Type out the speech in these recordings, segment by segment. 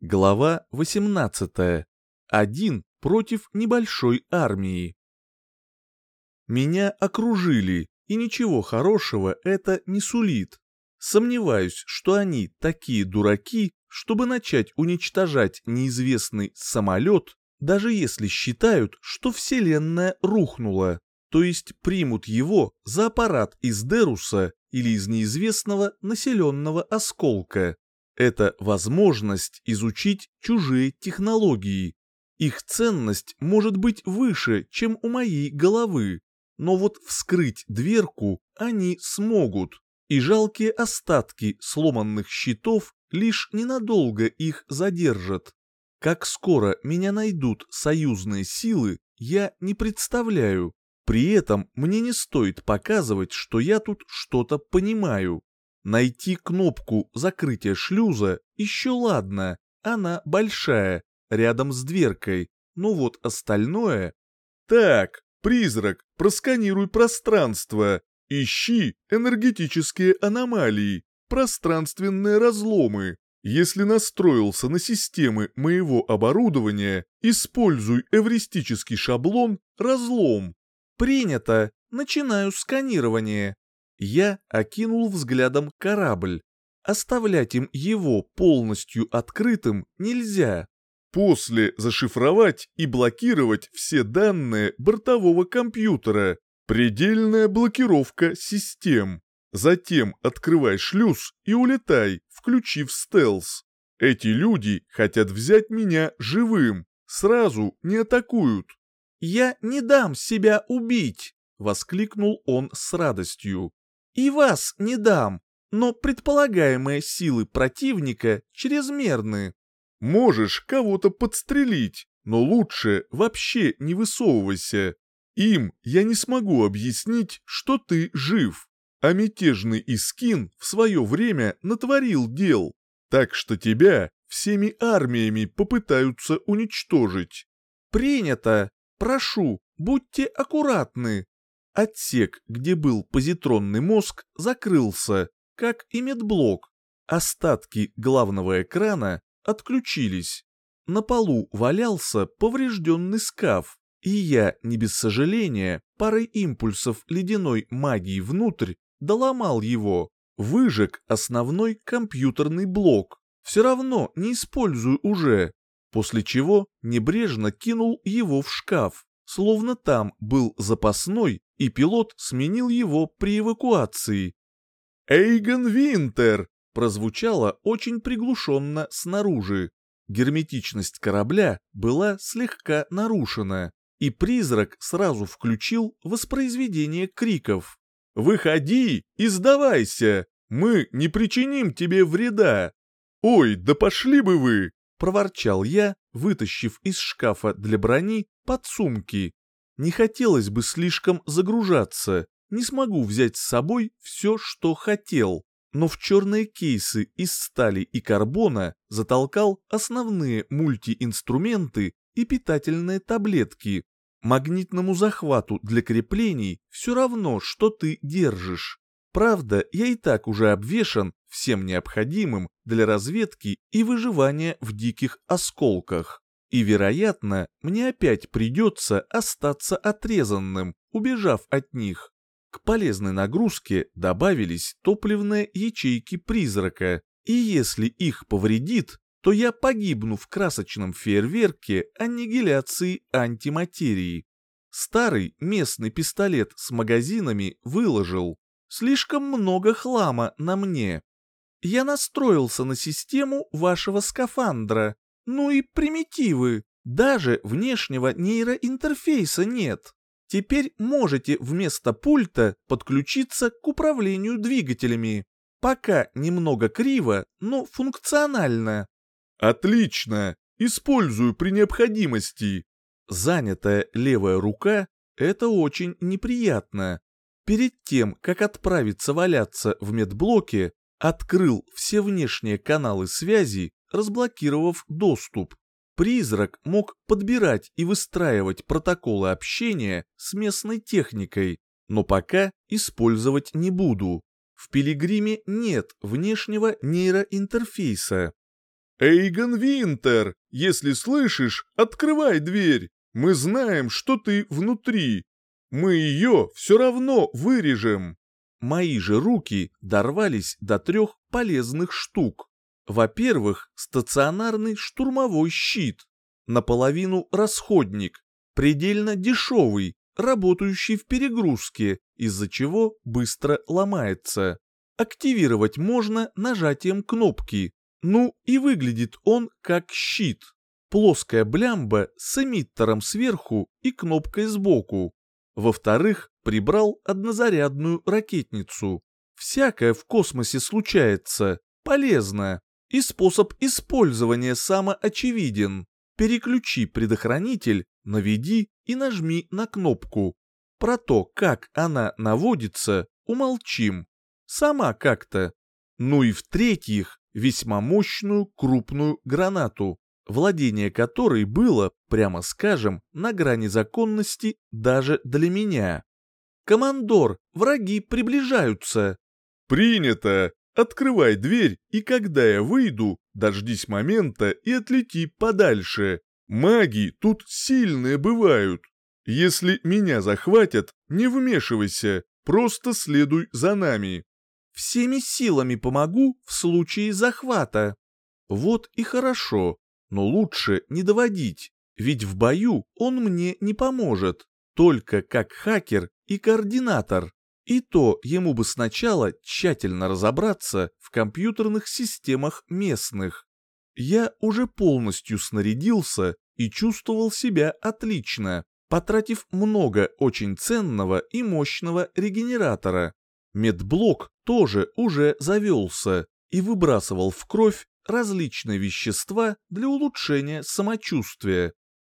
Глава 18. Один против небольшой армии. Меня окружили, и ничего хорошего это не сулит. Сомневаюсь, что они такие дураки, чтобы начать уничтожать неизвестный самолет, даже если считают, что Вселенная рухнула, то есть примут его за аппарат из Деруса или из неизвестного населенного осколка. Это возможность изучить чужие технологии. Их ценность может быть выше, чем у моей головы, но вот вскрыть дверку они смогут, и жалкие остатки сломанных щитов лишь ненадолго их задержат. Как скоро меня найдут союзные силы, я не представляю. При этом мне не стоит показывать, что я тут что-то понимаю. Найти кнопку закрытия шлюза еще ладно, она большая, рядом с дверкой, но вот остальное... Так, призрак, просканируй пространство, ищи энергетические аномалии, пространственные разломы. Если настроился на системы моего оборудования, используй эвристический шаблон «Разлом». Принято. Начинаю сканирование. Я окинул взглядом корабль. Оставлять им его полностью открытым нельзя. После зашифровать и блокировать все данные бортового компьютера. Предельная блокировка систем. Затем открывай шлюз и улетай, включив стелс. Эти люди хотят взять меня живым, сразу не атакуют. «Я не дам себя убить!» — воскликнул он с радостью. И вас не дам, но предполагаемые силы противника чрезмерны. Можешь кого-то подстрелить, но лучше вообще не высовывайся. Им я не смогу объяснить, что ты жив, а мятежный Искин в свое время натворил дел, так что тебя всеми армиями попытаются уничтожить. Принято. Прошу, будьте аккуратны. Отсек, где был позитронный мозг, закрылся, как и медблок. Остатки главного экрана отключились. На полу валялся поврежденный скаф, и я, не без сожаления, парой импульсов ледяной магии внутрь доломал его, выжег основной компьютерный блок. Все равно не использую уже, после чего небрежно кинул его в шкаф, словно там был запасной и пилот сменил его при эвакуации. «Эйгон Винтер!» прозвучало очень приглушенно снаружи. Герметичность корабля была слегка нарушена, и призрак сразу включил воспроизведение криков. «Выходи и сдавайся! Мы не причиним тебе вреда!» «Ой, да пошли бы вы!» — проворчал я, вытащив из шкафа для брони подсумки. Не хотелось бы слишком загружаться, не смогу взять с собой все, что хотел, но в черные кейсы из стали и карбона затолкал основные мультиинструменты и питательные таблетки. Магнитному захвату для креплений все равно, что ты держишь. Правда, я и так уже обвешан всем необходимым для разведки и выживания в диких осколках. И, вероятно, мне опять придется остаться отрезанным, убежав от них. К полезной нагрузке добавились топливные ячейки призрака, и если их повредит, то я погибну в красочном фейерверке аннигиляции антиматерии. Старый местный пистолет с магазинами выложил. Слишком много хлама на мне. Я настроился на систему вашего скафандра, ну и примитивы. Даже внешнего нейроинтерфейса нет. Теперь можете вместо пульта подключиться к управлению двигателями. Пока немного криво, но функционально. Отлично. Использую при необходимости. Занятая левая рука – это очень неприятно. Перед тем, как отправиться валяться в медблоке, открыл все внешние каналы связи разблокировав доступ. Призрак мог подбирать и выстраивать протоколы общения с местной техникой, но пока использовать не буду. В Пилигриме нет внешнего нейроинтерфейса. «Эйгон Винтер, если слышишь, открывай дверь. Мы знаем, что ты внутри. Мы ее все равно вырежем». Мои же руки дорвались до трех полезных штук. Во-первых, стационарный штурмовой щит, наполовину расходник, предельно дешевый, работающий в перегрузке, из-за чего быстро ломается. Активировать можно нажатием кнопки, ну и выглядит он как щит. Плоская блямба с эмиттером сверху и кнопкой сбоку. Во-вторых, прибрал однозарядную ракетницу. Всякое в космосе случается, полезно. И способ использования самоочевиден. Переключи предохранитель, наведи и нажми на кнопку. Про то, как она наводится, умолчим. Сама как-то. Ну и в-третьих, весьма мощную крупную гранату, владение которой было, прямо скажем, на грани законности даже для меня. «Командор, враги приближаются!» «Принято! Открывай дверь, и когда я выйду, дождись момента и отлети подальше. Маги тут сильные бывают. Если меня захватят, не вмешивайся, просто следуй за нами. Всеми силами помогу в случае захвата. Вот и хорошо, но лучше не доводить, ведь в бою он мне не поможет, только как хакер и координатор. И то ему бы сначала тщательно разобраться в компьютерных системах местных. Я уже полностью снарядился и чувствовал себя отлично, потратив много очень ценного и мощного регенератора. Медблок тоже уже завелся и выбрасывал в кровь различные вещества для улучшения самочувствия.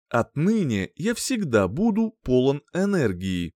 Отныне я всегда буду полон энергии.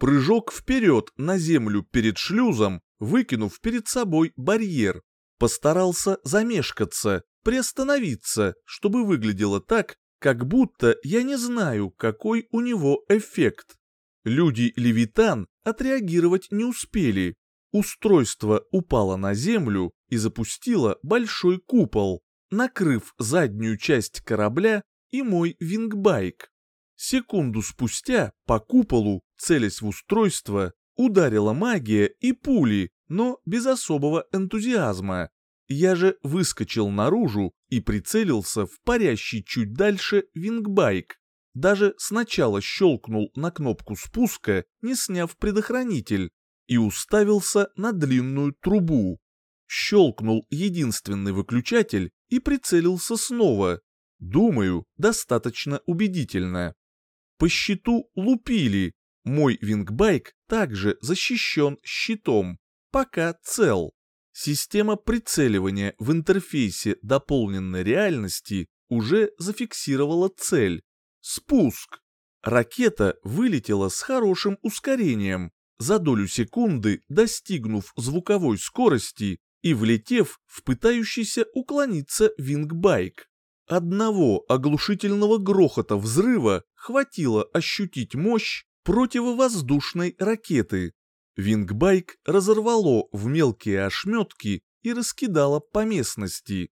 Прыжок вперед на землю перед шлюзом, выкинув перед собой барьер. Постарался замешкаться, приостановиться, чтобы выглядело так, как будто я не знаю, какой у него эффект. Люди Левитан отреагировать не успели. Устройство упало на землю и запустило большой купол, накрыв заднюю часть корабля и мой вингбайк. Секунду спустя по куполу, целясь в устройство, ударила магия и пули, но без особого энтузиазма. Я же выскочил наружу и прицелился в парящий чуть дальше вингбайк. Даже сначала щелкнул на кнопку спуска, не сняв предохранитель, и уставился на длинную трубу. Щелкнул единственный выключатель и прицелился снова. Думаю, достаточно убедительно. По щиту лупили. Мой вингбайк также защищен щитом. Пока цел. Система прицеливания в интерфейсе дополненной реальности уже зафиксировала цель. Спуск. Ракета вылетела с хорошим ускорением, за долю секунды достигнув звуковой скорости и влетев в пытающийся уклониться вингбайк. Одного оглушительного грохота взрыва хватило ощутить мощь противовоздушной ракеты. Вингбайк разорвало в мелкие ошметки и раскидало по местности.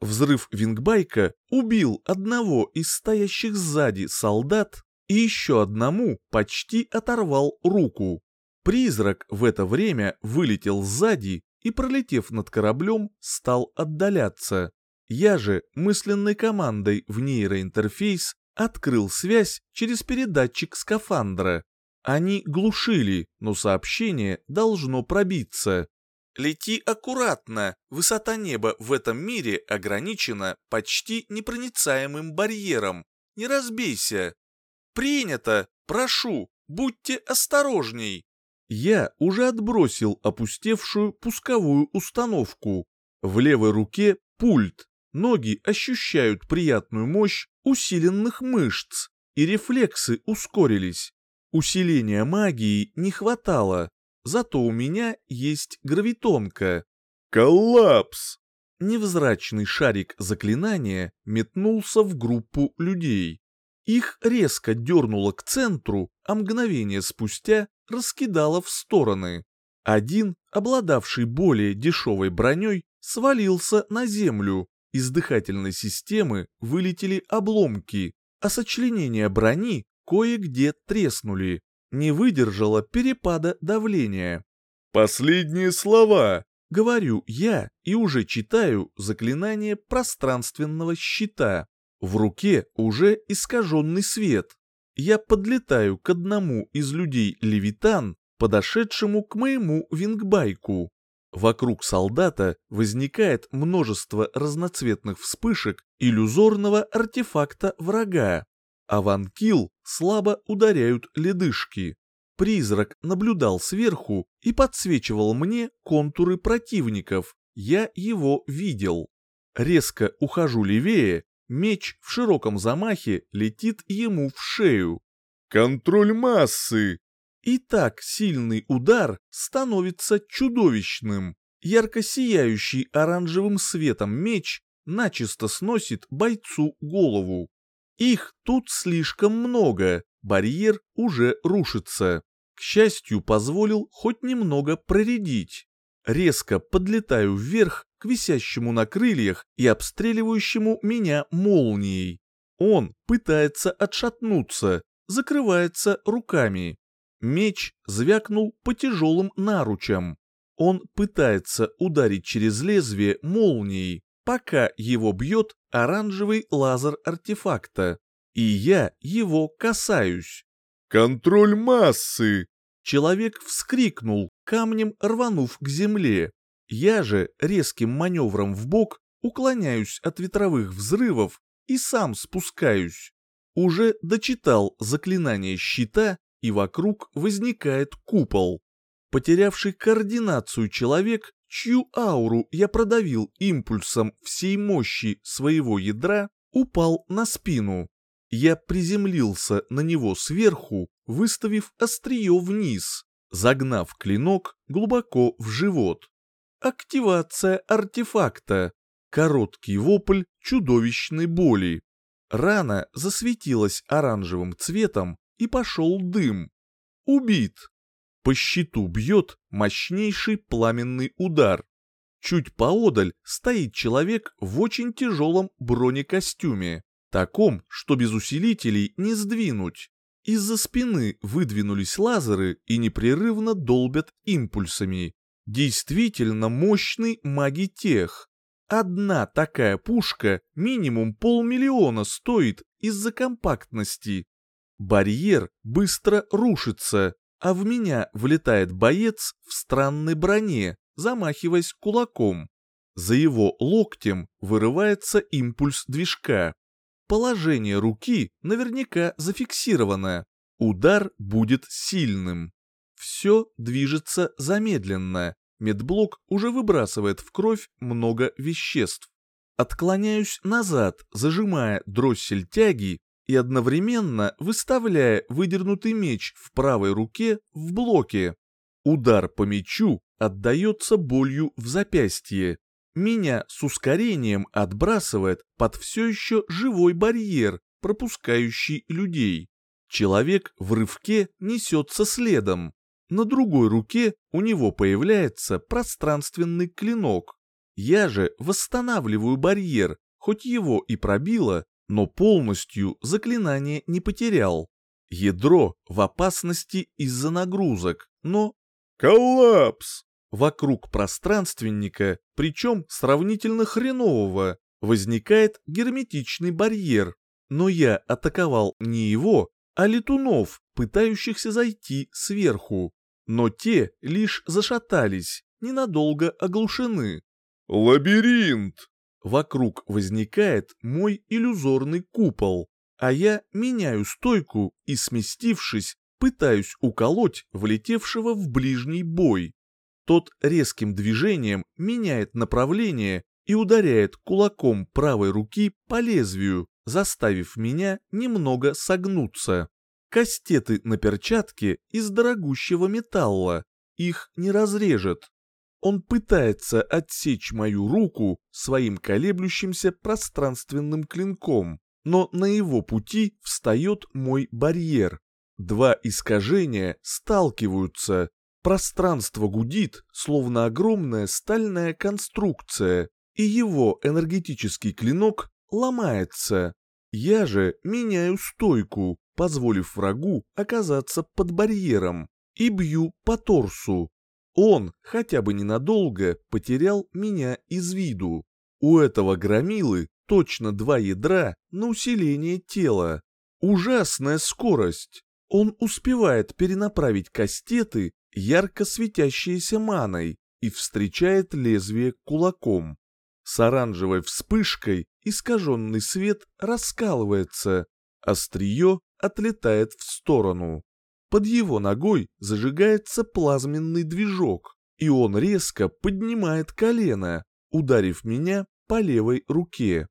Взрыв вингбайка убил одного из стоящих сзади солдат и еще одному почти оторвал руку. Призрак в это время вылетел сзади и, пролетев над кораблем, стал отдаляться. Я же мысленной командой в нейроинтерфейс открыл связь через передатчик скафандра. Они глушили, но сообщение должно пробиться. Лети аккуратно, высота неба в этом мире ограничена почти непроницаемым барьером. Не разбейся. Принято, прошу, будьте осторожней. Я уже отбросил опустевшую пусковую установку. В левой руке пульт, ноги ощущают приятную мощь усиленных мышц, и рефлексы ускорились. Усиления магии не хватало, зато у меня есть гравитонка. Коллапс! Невзрачный шарик заклинания метнулся в группу людей. Их резко дернуло к центру, а мгновение спустя раскидало в стороны. Один, обладавший более дешевой броней, свалился на землю, Из дыхательной системы вылетели обломки, а сочленения брони кое-где треснули. Не выдержало перепада давления. «Последние слова!» — говорю я и уже читаю заклинание пространственного щита. В руке уже искаженный свет. Я подлетаю к одному из людей Левитан, подошедшему к моему вингбайку. Вокруг солдата возникает множество разноцветных вспышек иллюзорного артефакта врага. А ванкил слабо ударяют ледышки. Призрак наблюдал сверху и подсвечивал мне контуры противников. Я его видел. Резко ухожу левее, меч в широком замахе летит ему в шею. «Контроль массы!» И так сильный удар становится чудовищным. Ярко сияющий оранжевым светом меч начисто сносит бойцу голову. Их тут слишком много, барьер уже рушится. К счастью, позволил хоть немного проредить. Резко подлетаю вверх к висящему на крыльях и обстреливающему меня молнией. Он пытается отшатнуться, закрывается руками. Меч звякнул по тяжелым наручам. Он пытается ударить через лезвие молнией, пока его бьет оранжевый лазер артефакта. И я его касаюсь. «Контроль массы!» Человек вскрикнул, камнем рванув к земле. Я же резким маневром в бок уклоняюсь от ветровых взрывов и сам спускаюсь. Уже дочитал заклинание щита и вокруг возникает купол. Потерявший координацию человек, чью ауру я продавил импульсом всей мощи своего ядра, упал на спину. Я приземлился на него сверху, выставив острие вниз, загнав клинок глубоко в живот. Активация артефакта. Короткий вопль чудовищной боли. Рана засветилась оранжевым цветом, и пошел дым. Убит. По щиту бьет мощнейший пламенный удар. Чуть поодаль стоит человек в очень тяжелом бронекостюме, таком, что без усилителей не сдвинуть. Из-за спины выдвинулись лазеры и непрерывно долбят импульсами. Действительно мощный магитех. Одна такая пушка минимум полмиллиона стоит из-за компактности. Барьер быстро рушится, а в меня влетает боец в странной броне, замахиваясь кулаком. За его локтем вырывается импульс движка. Положение руки наверняка зафиксировано. Удар будет сильным. Все движется замедленно. Медблок уже выбрасывает в кровь много веществ. Отклоняюсь назад, зажимая дроссель тяги и одновременно выставляя выдернутый меч в правой руке в блоке. Удар по мечу отдается болью в запястье. Меня с ускорением отбрасывает под все еще живой барьер, пропускающий людей. Человек в рывке несется следом. На другой руке у него появляется пространственный клинок. Я же восстанавливаю барьер, хоть его и пробило, но полностью заклинание не потерял. Ядро в опасности из-за нагрузок, но... Коллапс! Вокруг пространственника, причем сравнительно хренового, возникает герметичный барьер. Но я атаковал не его, а летунов, пытающихся зайти сверху. Но те лишь зашатались, ненадолго оглушены. «Лабиринт!» Вокруг возникает мой иллюзорный купол, а я меняю стойку и, сместившись, пытаюсь уколоть влетевшего в ближний бой. Тот резким движением меняет направление и ударяет кулаком правой руки по лезвию, заставив меня немного согнуться. Кастеты на перчатке из дорогущего металла, их не разрежет. Он пытается отсечь мою руку своим колеблющимся пространственным клинком, но на его пути встает мой барьер. Два искажения сталкиваются, пространство гудит, словно огромная стальная конструкция, и его энергетический клинок ломается. Я же меняю стойку, позволив врагу оказаться под барьером, и бью по торсу. Он хотя бы ненадолго потерял меня из виду. У этого громилы точно два ядра на усиление тела. Ужасная скорость. Он успевает перенаправить кастеты, ярко светящиеся маной, и встречает лезвие кулаком. С оранжевой вспышкой искаженный свет раскалывается, острие отлетает в сторону. Под его ногой зажигается плазменный движок, и он резко поднимает колено, ударив меня по левой руке.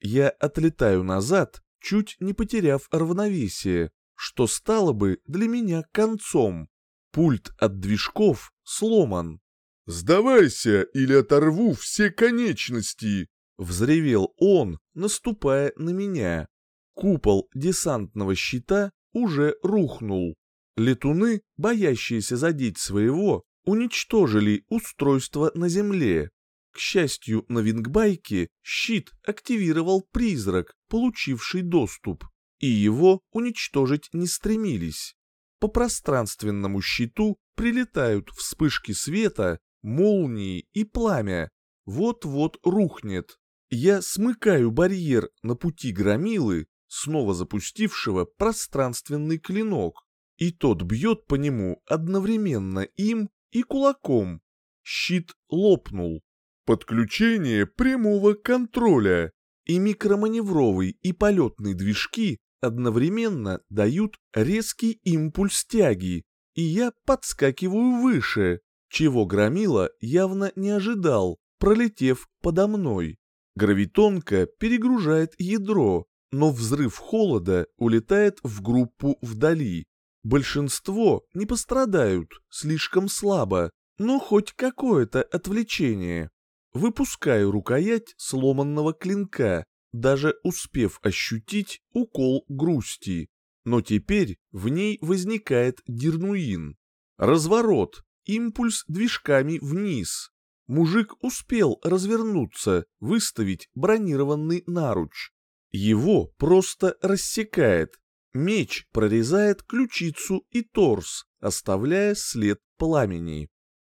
Я отлетаю назад, чуть не потеряв равновесие, что стало бы для меня концом. Пульт от движков сломан. «Сдавайся, или оторву все конечности!» — взревел он, наступая на меня. Купол десантного щита уже рухнул. Летуны, боящиеся задеть своего, уничтожили устройство на земле. К счастью, на вингбайке щит активировал призрак, получивший доступ, и его уничтожить не стремились. По пространственному щиту прилетают вспышки света, молнии и пламя. Вот-вот рухнет. Я смыкаю барьер на пути громилы, снова запустившего пространственный клинок, и тот бьет по нему одновременно им и кулаком. Щит лопнул. Подключение прямого контроля. И микроманевровый и полетный движки одновременно дают резкий импульс тяги, и я подскакиваю выше, чего Громила явно не ожидал, пролетев подо мной. Гравитонка перегружает ядро, но взрыв холода улетает в группу вдали. Большинство не пострадают, слишком слабо, но хоть какое-то отвлечение. Выпускаю рукоять сломанного клинка, даже успев ощутить укол грусти. Но теперь в ней возникает дернуин. Разворот, импульс движками вниз. Мужик успел развернуться, выставить бронированный наруч. Его просто рассекает, Меч прорезает ключицу и торс, оставляя след пламени.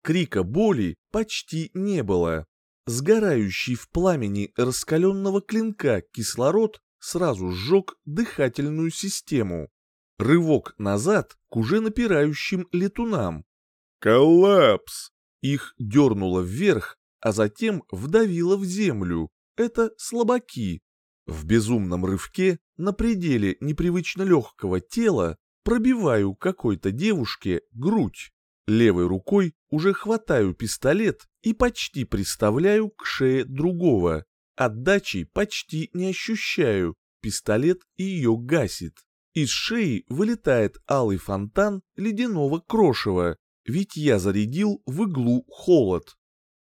Крика боли почти не было. Сгорающий в пламени раскаленного клинка кислород сразу сжег дыхательную систему. Рывок назад к уже напирающим летунам. «Коллапс!» Их дернуло вверх, а затем вдавило в землю. Это слабаки, в безумном рывке, на пределе непривычно легкого тела, пробиваю какой-то девушке грудь. Левой рукой уже хватаю пистолет и почти приставляю к шее другого. Отдачи почти не ощущаю, пистолет ее гасит. Из шеи вылетает алый фонтан ледяного крошева, ведь я зарядил в иглу холод.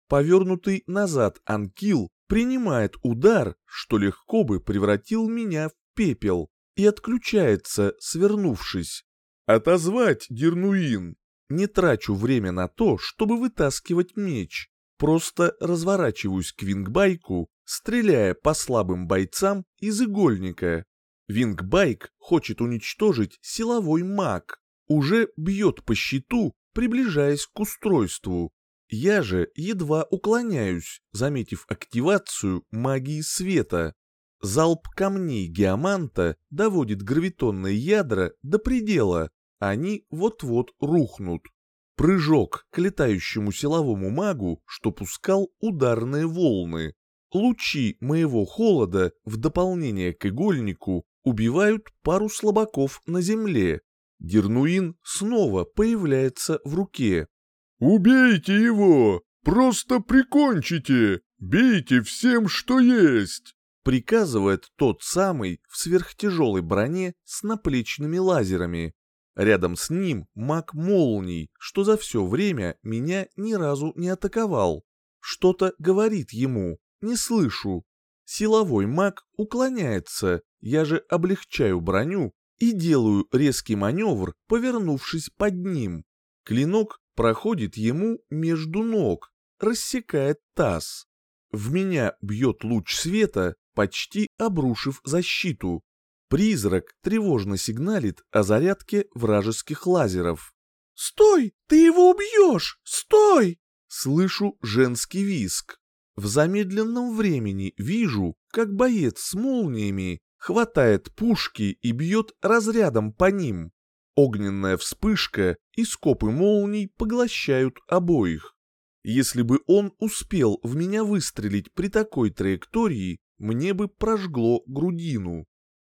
Повернутый назад анкил принимает удар, что легко бы превратил меня в пепел, и отключается, свернувшись. «Отозвать, Дернуин!» Не трачу время на то, чтобы вытаскивать меч. Просто разворачиваюсь к вингбайку, стреляя по слабым бойцам из игольника. Вингбайк хочет уничтожить силовой маг. Уже бьет по щиту, приближаясь к устройству. Я же едва уклоняюсь, заметив активацию магии света. Залп камней геоманта доводит гравитонные ядра до предела, они вот-вот рухнут. Прыжок к летающему силовому магу, что пускал ударные волны. Лучи моего холода в дополнение к игольнику убивают пару слабаков на земле. Дернуин снова появляется в руке. «Убейте его! Просто прикончите! Бейте всем, что есть!» Приказывает тот самый в сверхтяжелой броне с наплечными лазерами. Рядом с ним маг молний, что за все время меня ни разу не атаковал. Что-то говорит ему, не слышу. Силовой маг уклоняется, я же облегчаю броню и делаю резкий маневр, повернувшись под ним. Клинок проходит ему между ног, рассекает таз. В меня бьет луч света, почти обрушив защиту. Призрак тревожно сигналит о зарядке вражеских лазеров. «Стой! Ты его убьешь! Стой!» Слышу женский виск. В замедленном времени вижу, как боец с молниями хватает пушки и бьет разрядом по ним. Огненная вспышка и скопы молний поглощают обоих. Если бы он успел в меня выстрелить при такой траектории, мне бы прожгло грудину.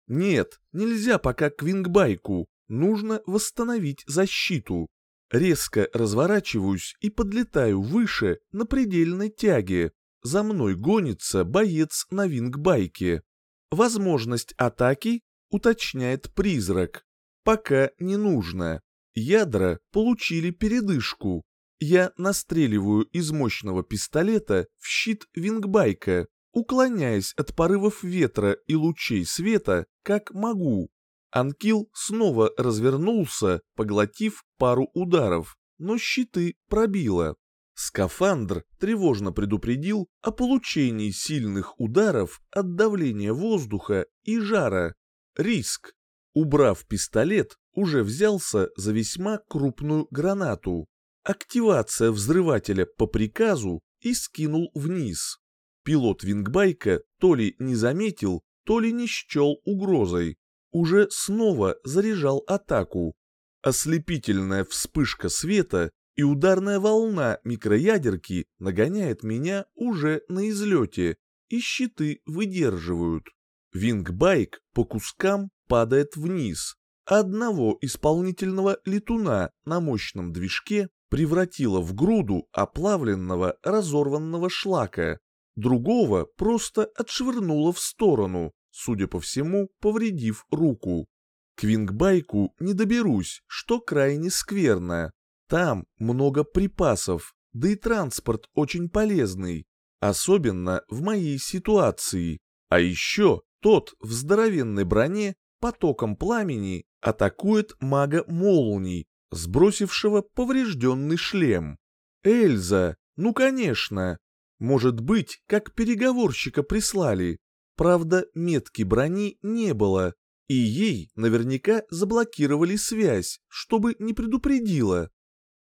Нет, нельзя пока к вингбайку, нужно восстановить защиту. Резко разворачиваюсь и подлетаю выше на предельной тяге. За мной гонится боец на вингбайке. Возможность атаки уточняет призрак. Пока не нужно. Ядра получили передышку. Я настреливаю из мощного пистолета в щит вингбайка, уклоняясь от порывов ветра и лучей света, как могу. Анкил снова развернулся, поглотив пару ударов, но щиты пробило. Скафандр тревожно предупредил о получении сильных ударов от давления воздуха и жара. Риск. Убрав пистолет, уже взялся за весьма крупную гранату. Активация взрывателя по приказу и скинул вниз. Пилот вингбайка то ли не заметил, то ли не счел угрозой. Уже снова заряжал атаку. Ослепительная вспышка света и ударная волна микроядерки нагоняет меня уже на излете, и щиты выдерживают. Вингбайк по кускам падает вниз. Одного исполнительного летуна на мощном движке превратило в груду оплавленного разорванного шлака. Другого просто отшвырнуло в сторону, судя по всему, повредив руку. К вингбайку не доберусь, что крайне скверно. Там много припасов, да и транспорт очень полезный, особенно в моей ситуации. А еще тот в здоровенной броне потоком пламени атакует мага молний, сбросившего поврежденный шлем. Эльза, ну конечно. Может быть, как переговорщика прислали. Правда, метки брони не было, и ей наверняка заблокировали связь, чтобы не предупредила.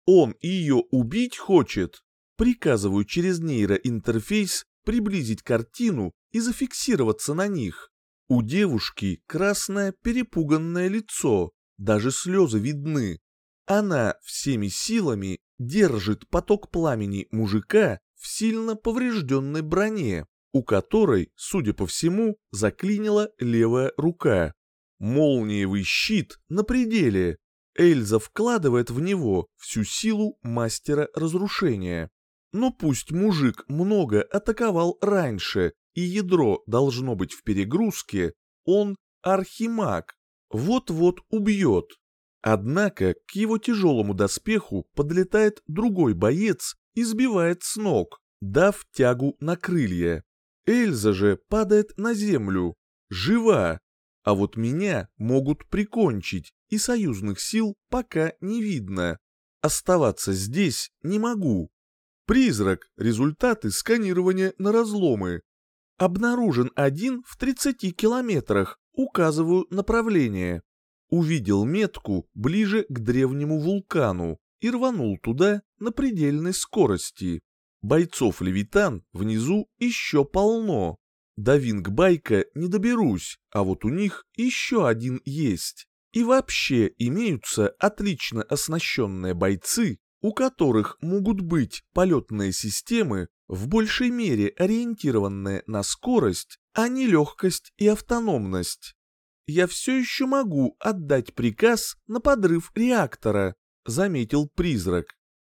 Он ее убить хочет. Приказываю через нейроинтерфейс приблизить картину и зафиксироваться на них. У девушки красное перепуганное лицо, даже слезы видны. Она всеми силами держит поток пламени мужика в сильно поврежденной броне, у которой, судя по всему, заклинила левая рука. Молниевый щит на пределе, Эльза вкладывает в него всю силу мастера разрушения. Но пусть мужик много атаковал раньше, и ядро должно быть в перегрузке, он архимаг, вот-вот убьет. Однако к его тяжелому доспеху подлетает другой боец и сбивает с ног, дав тягу на крылья. Эльза же падает на землю, жива, а вот меня могут прикончить, и союзных сил пока не видно. Оставаться здесь не могу. Призрак, результаты сканирования на разломы. Обнаружен один в 30 километрах, указываю направление. Увидел метку ближе к древнему вулкану и рванул туда на предельной скорости. Бойцов Левитан внизу еще полно. До Вингбайка не доберусь, а вот у них еще один есть. И вообще имеются отлично оснащенные бойцы, у которых могут быть полетные системы, в большей мере ориентированные на скорость, а не легкость и автономность. Я все еще могу отдать приказ на подрыв реактора, заметил призрак.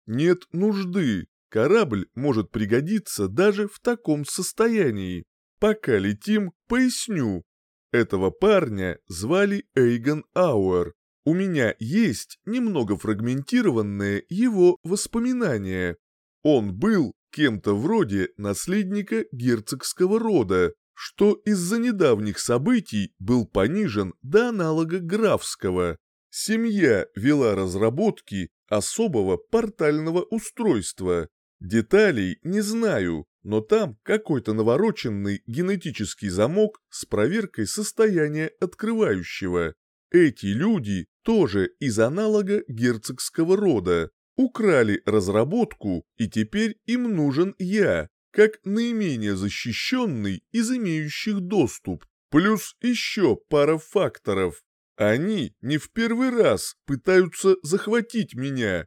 Нет нужды, корабль может пригодиться даже в таком состоянии. Пока летим, поясню. Этого парня звали Эйгон Ауэр. У меня есть немного фрагментированные его воспоминания. Он был кем-то вроде наследника герцогского рода, что из-за недавних событий был понижен до аналога графского. Семья вела разработки особого портального устройства. Деталей не знаю, но там какой-то навороченный генетический замок с проверкой состояния открывающего. Эти люди тоже из аналога герцогского рода. Украли разработку, и теперь им нужен я, как наименее защищенный из имеющих доступ. Плюс еще пара факторов. Они не в первый раз пытаются захватить меня.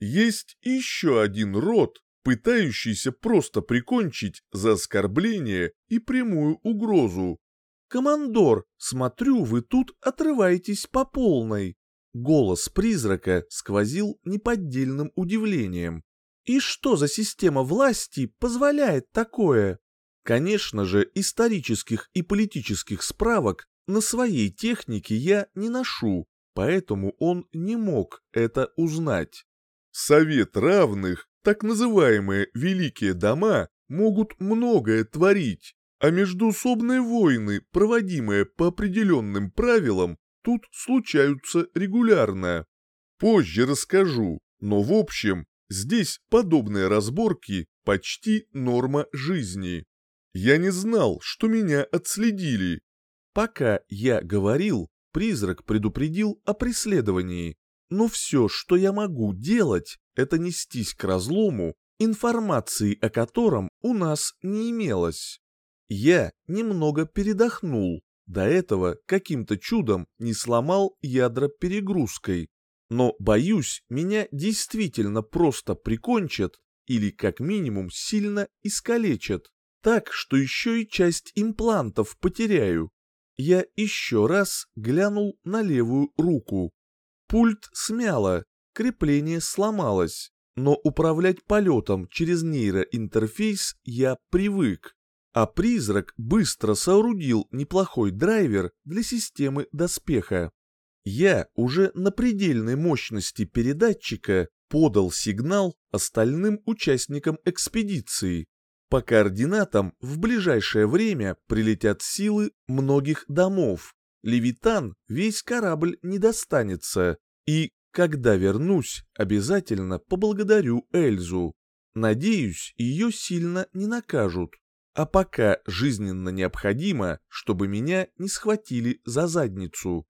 Есть еще один род, пытающийся просто прикончить за оскорбление и прямую угрозу. «Командор, смотрю, вы тут отрываетесь по полной». Голос призрака сквозил неподдельным удивлением. «И что за система власти позволяет такое?» Конечно же, исторических и политических справок на своей технике я не ношу, поэтому он не мог это узнать. Совет равных, так называемые великие дома, могут многое творить, а междуусобные войны, проводимые по определенным правилам, тут случаются регулярно. Позже расскажу, но в общем, здесь подобные разборки почти норма жизни. Я не знал, что меня отследили. Пока я говорил, призрак предупредил о преследовании. Но все, что я могу делать, это нестись к разлому, информации о котором у нас не имелось. Я немного передохнул, до этого каким-то чудом не сломал ядра перегрузкой. Но, боюсь, меня действительно просто прикончат или как минимум сильно искалечат, так что еще и часть имплантов потеряю. Я еще раз глянул на левую руку. Пульт смяло, крепление сломалось, но управлять полетом через нейроинтерфейс я привык а призрак быстро соорудил неплохой драйвер для системы доспеха. Я уже на предельной мощности передатчика подал сигнал остальным участникам экспедиции. По координатам в ближайшее время прилетят силы многих домов. Левитан весь корабль не достанется. И, когда вернусь, обязательно поблагодарю Эльзу. Надеюсь, ее сильно не накажут. А пока жизненно необходимо, чтобы меня не схватили за задницу.